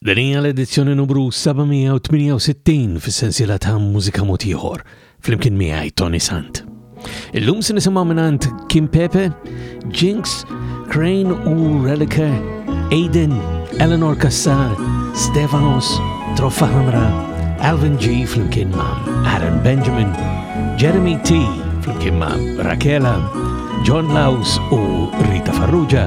Din hija l-edizzjoni numru 768 fis-sensiela ta' Mużika Mod Ieħor flimkien miegħi Tony Sant. Illum se nisimgħu mingħand Kim Pepe, Jinx, Crane u Relica, Aiden, Eleanor Cassar, Stefanos, Troffa Hamra, Alvin G flimkien ma' Aaron Benjamin, Jeremy T flimkien ma' Rakela, John Laus u Rita Farrugia.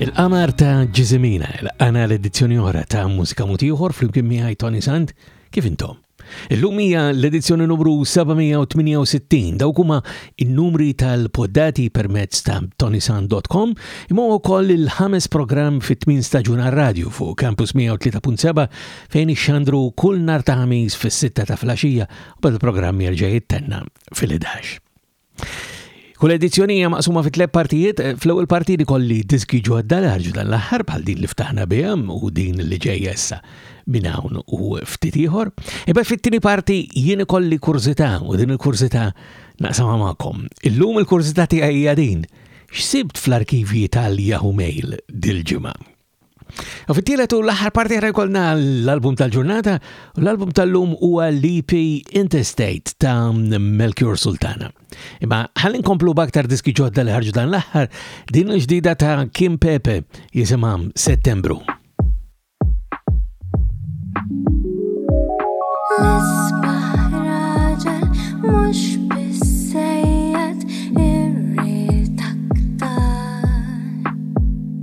Il-qamar ta' ġizimina, il-qana l-edizzjoni oħra ta' mużika mutiħor fl-imkien miħaj Tony Sand, kif intom? Illum hija l-edizzjoni numru 768 dawk huma n-numri tal-poddati permezz ta' tonisan.com imma wkoll il-ħames programm fit-tmin staġun radio fuq Campus 103.7 fejn ixxandru kull nar ta' ħamis fis-sitta ta' flaxija u bad programm jerġa' jittenna fil-11. Kull edizzjoni hija maqsuma fi tliet partijiet, eh, fl-ewwel parti li kolli diski ġodda li ħarġu dan l-aħħar bħal din li ftaħna biha u din li ġejja issa minn hawn u ftit ieħor. Iba fit-tieni parti jien ikolli kurżità u din il-kurżità naqsamha magħkom. Illum il-kurżità tiegħi hija din. X'sibt fl-arkivji tal-Yahoo Mail dil-ġimgħa? U fit-tielet u l-aħħar parti ħra jkollna l-album tal-ġurnata, u l-album tal-lum huwa l-EP Interstate ta' Melchior Sultana. Imma ħalli nkomplu b'aktar diski ġodda li ħarġu dan l-aħħar, din l-ġdida ta' Kim Pepe jisimha Settembru.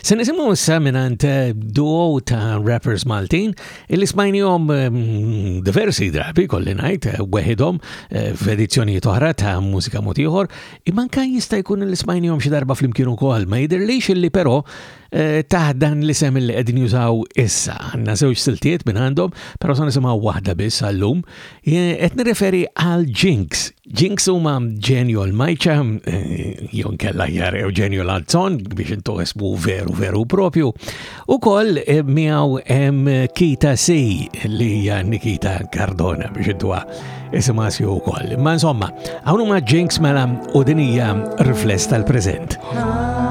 Se nisimgħu issa mingħand eh, duo ta' rappers Maltin illi smajnihom mm, diversi drabi kolli ngħid eh, weħidhom eh, f'edizzjonijiet oħra ta' mużika mod ieħor, imma anke jista' jkun illi smajnihom xi darba flimkien ukoll, ma jidhirlix illi però taħt dan l-isem li qegħdin jużaw issa. Għandna żewġ siltiet minn għandhom, però se nisimgħu waħda biss għallum. Qed nirreferi għal Jinx Jinx huma ġenju l-majċa, eh, jon kella jar Eugenio Lanzon biex intu esmu veru veru propju, u koll eh, miaw em Kita Si li hija Nikita Cardona biex intu isima si u koll. Ma insomma, għawnu ma Jinx mela u dinija rifless tal-prezent. Ah.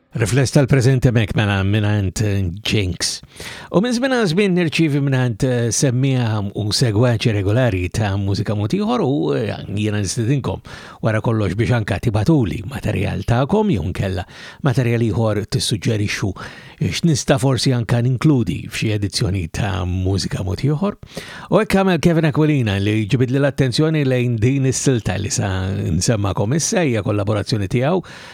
Rifless tal-preżent hemmhekk mela mingħand eh, Jinx. U minn żmien għal żmien nirċievi mingħand eh, semmiegħa u segwaċi regolari ta' mużika mod ieħor u eh, jiena nistedinkom wara kollox biex anka tibatuli materjal tagħkom jew nkella materjal ieħor tissuġġerixxu x'nista' forsi anka ninkludi f'xi edizzjoni ta' mużika mod ieħor. U hekk għamel Kevin Aquilina li ġibidli l-attenzjoni lejn din is-silta li sa nsemmakom issa hija kollaborazzjoni tiegħu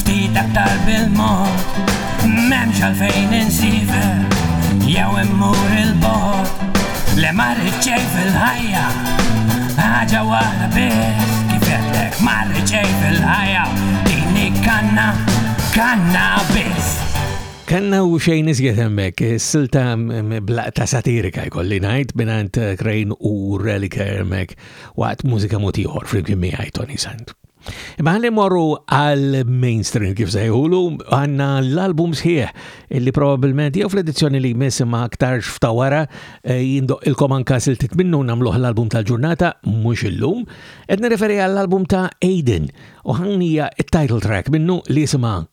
Ftit aktar bil-mod M'hemmx għalfejn insiefer Jew immur il-bogħod Le ma rrid xejn fil-ħajja Ħaġa waħda biss Kif għedtlek ma rrid xejn fil-ħajja Din hi kanna, kanna biss Kanna u xejn iżjed hemmhekk, silta blaqta satirika jkolli ngħid mingħand Crane u Relic hemmhekk waqt mużika mod ieħor flimkien miegħi Tony Sant. Imma għalli morru għal-mainstream kif sejħulu, għanna l-album sħieħ illi probabilment jew fl-edizzjoni li jmiss imma aktarx f'tawara eh, jindoq il-kom anka siltit minnu namluħ l-album tal-ġurnata, mux illum, edna referi għall-album ta' Aiden u ħannija il-title track minnu li jisima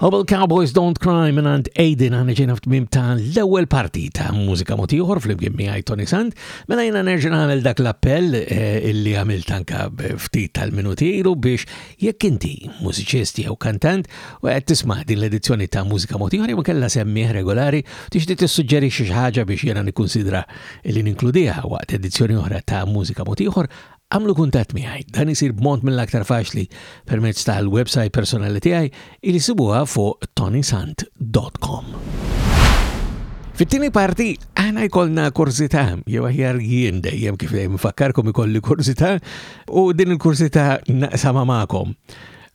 Hubble Cowboys Don't Cry minant Aiden għana ġena f'tmim ta' l-ewel parti ta' mużika motiħor fl-imkien miħaj Tony Sand, mela jena nerġa għamil dak l-appell eh, illi għamil tanka ftit tal-minuti ilu biex jekk inti mużiċist jew kantant u għed tismaħ din l-edizzjoni ta' mużika motiħor jew kella semmiħ regolari tixti t-suġġeri xaħġa biex jena nikkonsidra illi ninkludiha waqt edizzjoni oħra ta' mużika motiħor Agħmlu kuntatt miegħi. Dan isir b'mod mill-aktar faċli permezz tal-websajt personali tiegħi li sibuha fuq tonysant.com. Fit-tieni parti, aħna jkollna kurzita, jew aħjar jien dejjem kif dejjem fakkarkom ikolli kurzita, u din il-kurzita naqsama magħkom.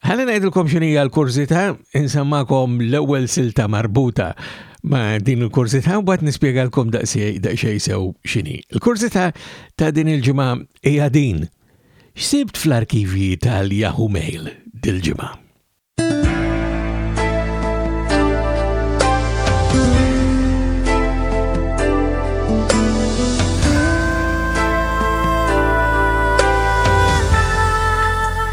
Ħalli ngħidilkom x'inhija l-kurżità, insemmakom l-ewwel silta marbuta ma' din il-kurzita u bat nispiegalkom daqxej sew xini. Il-kurzita ta' din il-ġimgħa hija din. X'sibt fl-arkivji tal-Yahoo Mail dil-ġimgħa?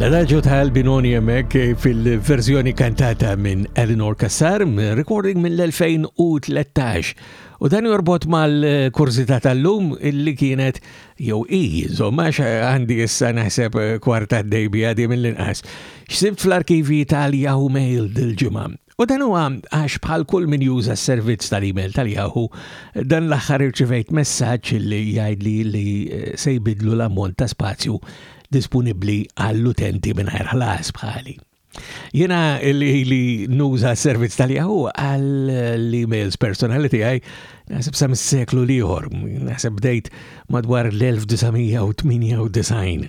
L-adagio ta' Albinoni jemek fil-verżjoni kantata minn Eleanor Kassar, recording mill-2013. U dan jorbot mal-kurzita tal-lum illi kienet jew hi, żomma, għax għandi issa naħseb kwart għaddej biha di mill-inqas, x'sibt fl-arkivji tal-Yahoo Mail dil-ġimgħa. U dan huwa għax bħal kull min juża s-servizz tal-email tal-Yahoo, dan l-aħħar irċivejt messaġġ li jgħidli li eh, se jbidlu l-ammont ta' spazju disponibbli għall-utenti mingħajr ħlas bħali. Jena li, li nuża servizz tal-jahu għall-emails personali tiegħi naħseb sa mis-seklu liħor, naħseb bdejt madwar l-1998.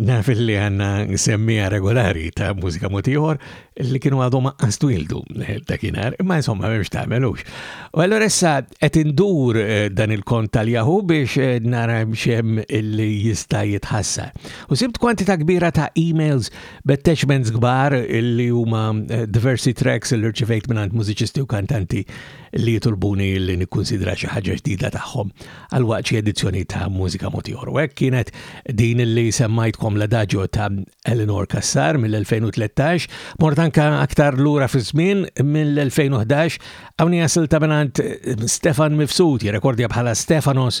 Naf li għanna semmija regolari ta' mużika motiħor li kienu għadhom aqqas twildu eh, ta' kienar, imma insomma memx ta' melux. U għallur essa qed indur eh, dan il-kont tal-jahu biex eh, nara xem li jista' jitħassa. U sibt kwantita kbira ta' emails B'attachments kbar li huma eh, diversi tracks li rċivejt mingħand mużiċisti u kantanti li jitolbuni li nikkunsidra xi ħaġa ġdida tagħhom għal waqt xi edizzjoni ta' Mużika Motior. U hekk kienet din li semmajtkom l-adagio ta' Eleanor Kassar mill-2013, mort anka aktar lura fi żmien mill-2011 hawn jasil ta' mingħand Stefan Mifsud jirrekordja bħala Stefanos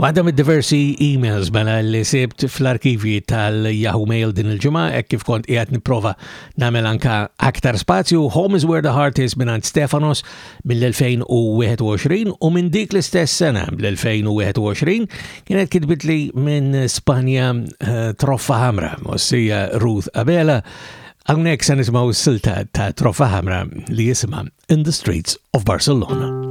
Waħda mid-diversi emails mela li sibt fl-arkivji tal-Yahoo Mail din il-ġimgħa hekk kif kont qiegħed nipprova nagħmel anka aktar spazju Home is where the heart is minn Stefanos mill-2021 u minn dik l-istess sena l-2021 kienet kitbitli minn Spanja eh, Troffa Hamra, mossija Ruth Abela, għawnek se nismaw s-silta ta' Troffa Hamra li jisima In the Streets of Barcelona.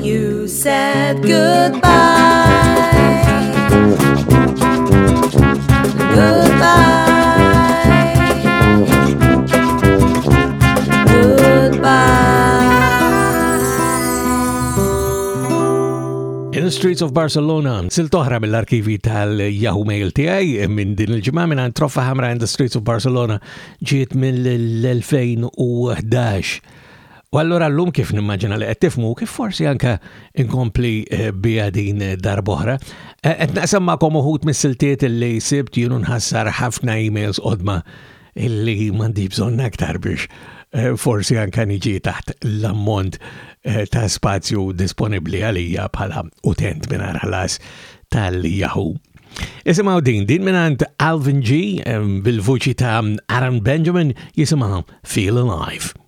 You said goodbye. Streets of Barcelona, sil toħra mill-arkivi tal-Yahoo Mail tiegħi minn din il-ġimgħa minn għand Troffa Hamra and the Streets of Barcelona ġiet mill-2011. U allura llum kif nimmaġina li qed tifmu, kif forsi anke inkompli eh, bija din darboħra, eh, qed naqsam magħkom uħud mis-siltiet li sibt jienu nħassar ħafna emails qodma illi m'għandi bżonn aktar biex eh, forsi anke niġi taħt l-ammont ta' spazju disponibbli għalija bħala utent minn ħlas tal-Yahoo. Isimaw din, din minnant Alvin G bil-vuċi ta' Aaron Benjamin jisimaw Feel Alive.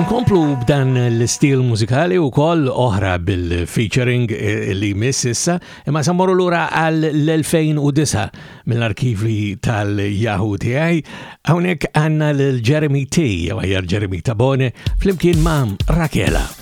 Nkomplu b'dan l-stil mużikali u koll oħra bil-featuring eh, li miss issa, imma sammorru l-ura għal l-2009 mill-arkivi tal-Yahoo tiegħi. Hawnhekk għandna l-Jeremy T, jew Jeremy Tabone, flimkien ma' Rakela.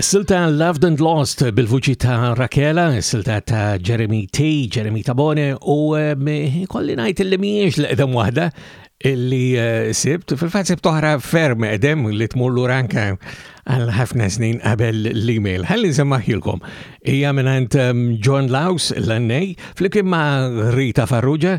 Silta Loved and Lost bil-vuċi ta' Rakela, silta ta' Jeremy T, Jeremy Tabone u eh, kolli najt li miex l edem wahda illi eh, sibt, fil-fat sibt oħra ferm edem li tmur l ranka għal ħafna snin qabel l-email. Ħalli nsemmaħilkom, hija minant ehm, John Laus l-annej, fl-kien ma' Rita Farrugia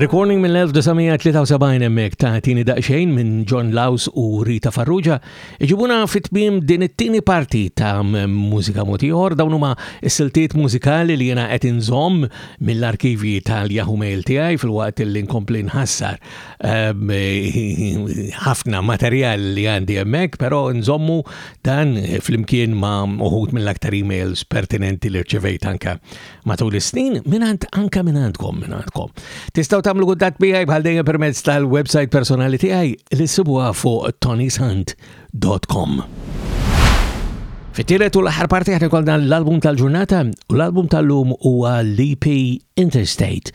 Recording mill-1973 emmek ta' tini daqxejn minn John Laus u Rita Farrugia iġibuna fit-tmim din it-tini parti ta' mużika motiħor dawn huma s-siltiet mużikali li jena qed inżomm mill-arkivji tal-Yahoo Mail tiegħi fil-waqt li nkompli nħassar ehm, ħafna materjal li għandi emmek, però nżommu dan flimkien ma' uħut mill-aktar emails pertinenti li rċevejt anka matul is-snin minant anka minantkom minantkom. Tistaw tamlu kuntatt miegħi bħal dejjem permezz tal-website personali tiegħi li sibuha fuq tonysant.com. Fit-tielet u l-aħħar parti ħad ikollna l-album tal-ġurnata u l-album tal-lum huwa l-EP Interstate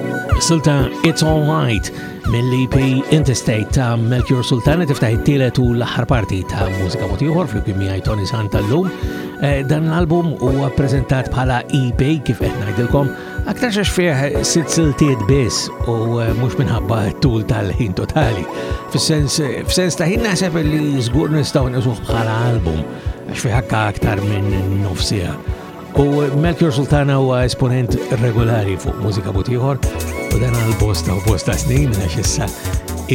Silta It's All Right mill-EP Interstate ta' Melchior Sultana tiftaħ it-tielet u l-aħħar parti ta' mużika motiħor fl-kien miegħi Tony Santa l-lum. Eh, dan l-album huwa prezentat bħala EP kif qed ngħidilkom aktar xax fih sitt siltiet biss u eh, mhux minħabba tul tal-ħin totali. Fis-sens eh, ta' ħin naħseb li żgur nistgħu nisuh bħala album għax fih aktar minn nofsija. U Melchior Sultana huwa esponent regulari fuq mużika butiħor u dan għal bosta u bosta snin għax issa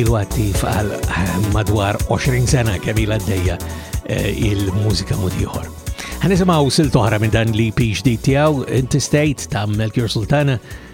ilu attiv għal eh, madwar 20 sena kemm ila d-dejja eh, il-mużika butiħor. Għanisimaw sil-toħra minn dan li PhD tijaw, Inti State ta' Melchior Sultana,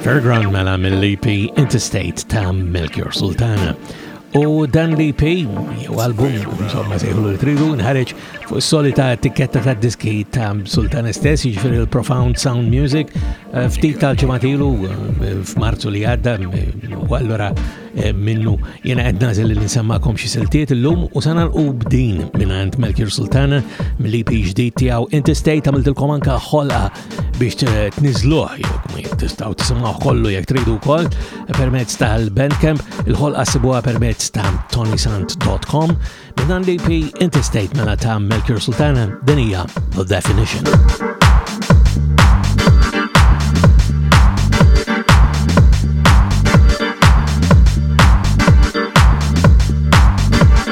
Fairground mela mill-EP Interstate ta' Melchior Sultana. U dan l-EP, jew album, insomma sejħu li tridu, nħareġ fuq solita tikketta ta' diski ta' Sultana stess, jiġifieri l-Profound Sound Music, eh, ftit tal-ġematilu eh, f'Marzu li għadda, eh, u allura minnu jena qed nażel li nsemmakom xi siltiet illum u sana l b'din minn għand Melchior Sultana mill-EP ġdid tiegħu Interstate għamiltilkom anka ħolqa biex tniżluh jew kmien tistgħu tisimgħu kollu jekk tridu wkoll permezz tal-Bandcamp il-ħolqa sibuha permezz ta' tonysant.com minn għandi pi Interstate mela ta' Melchior Sultana din hija The Definition.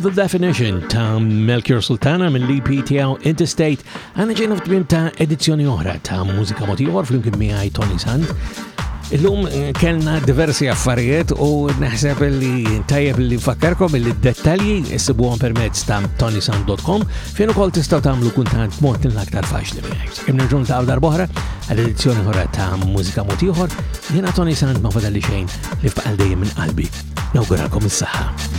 The Definition ta' Melchior Sultana mill-EP tiegħu Interstate għana ġejna f'tmim ta' edizzjoni oħra ta' mużika motiħor flimkien miegħi Tony Sand. Illum eh, kellna diversi affarijiet u naħseb li tajjeb li fakkarkom li d-dettalji issibuhom permezz ta' tonysand.com Fejn ukoll tistgħu tagħmlu kuntant mod l-aktar faċli miegħek. Sakemm nerġgħu niltaqgħu darb'oħra għal edizzjoni ħora ta' mużika mod ieħor, jiena Tony Sant ma fadalli xejn li fqal dejjem minn qalbi. Nawguralkom is-saħħa.